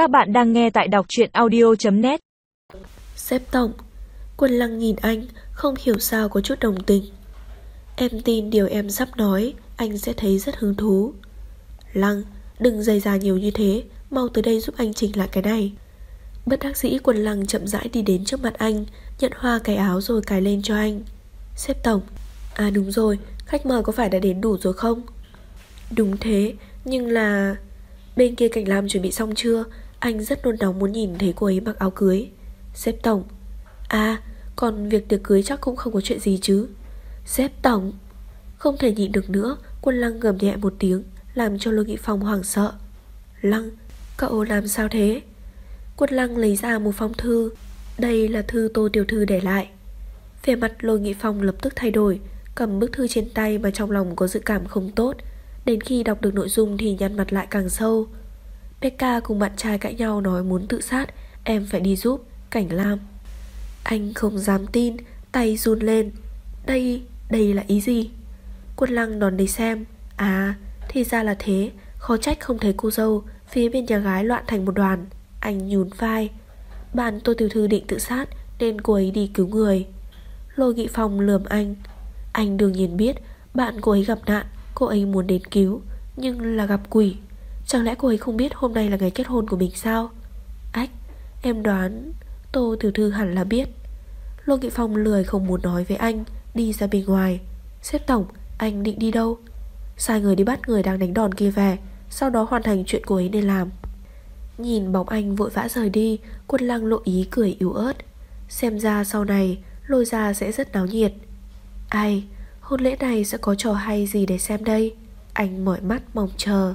Các bạn đang nghe tại đọc truyện audio.net Xếp tổng, Quân lăng nhìn anh, Không hiểu sao có chút đồng tình. Em tin điều em sắp nói, Anh sẽ thấy rất hứng thú. Lăng, Đừng dày ra nhiều như thế, Mau tới đây giúp anh chỉnh lại cái này. Bất đắc dĩ quân lăng chậm rãi đi đến trước mặt anh, Nhận hoa cái áo rồi cài lên cho anh. Xếp tổng À đúng rồi, Khách mời có phải đã đến đủ rồi không? Đúng thế, Nhưng là Bên kia cảnh làm chuẩn bị xong chưa? Anh rất nôn nóng muốn nhìn thấy cô ấy mặc áo cưới. Xếp tổng. À còn việc tiệc cưới chắc cũng không có chuyện gì chứ. Xếp tổng. Không thể nhịn được nữa, Quân lăng gầm nhẹ một tiếng, Làm cho Lô Nghị Phong hoảng sợ. Lăng, Cậu làm sao thế? Quân lăng lấy ra một phong thư. Đây là thư Tô Tiểu Thư để lại. Về mặt Lôi Nghị Phong lập tức thay đổi, Cầm bức thư trên tay mà trong lòng có dự cảm không tốt. Đến khi đọc được nội dung thì nhăn mặt lại càng sâu. Becca cùng bạn trai cãi nhau nói muốn tự sát Em phải đi giúp Cảnh Lam. Anh không dám tin Tay run lên. Đây, đây là ý gì? Quân lăng đòn đi xem. À, thì ra là thế. Khó trách không thấy cô dâu Phía bên nhà gái loạn thành một đoàn. Anh nhún vai. Bạn Tô Tiểu Thư định tự sát Nên cô ấy đi cứu người. Lôi Nghị phòng lườm anh. Anh đương nhiên biết Bạn cô ấy gặp nạn Cô ấy muốn đến cứu Nhưng là gặp quỷ. Chẳng lẽ cô ấy không biết hôm nay là ngày kết hôn của mình sao? Ách, Em đoán Tô Tiểu Thư hẳn là biết. Lô Nghị Phong lười không muốn nói với anh, Đi ra bên ngoài. Xếp tổng, anh định đi đâu? Sai người đi bắt người đang đánh đòn kia về, Sau đó hoàn thành chuyện cô ấy nên làm. Nhìn bóng anh vội vã rời đi, Quân lăng lộ ý cười yếu ớt. Xem ra sau này, Lôi ra sẽ rất náo nhiệt. Ai, Hôn lễ này sẽ có trò hay gì để xem đây? Anh mỏi mắt mong chờ.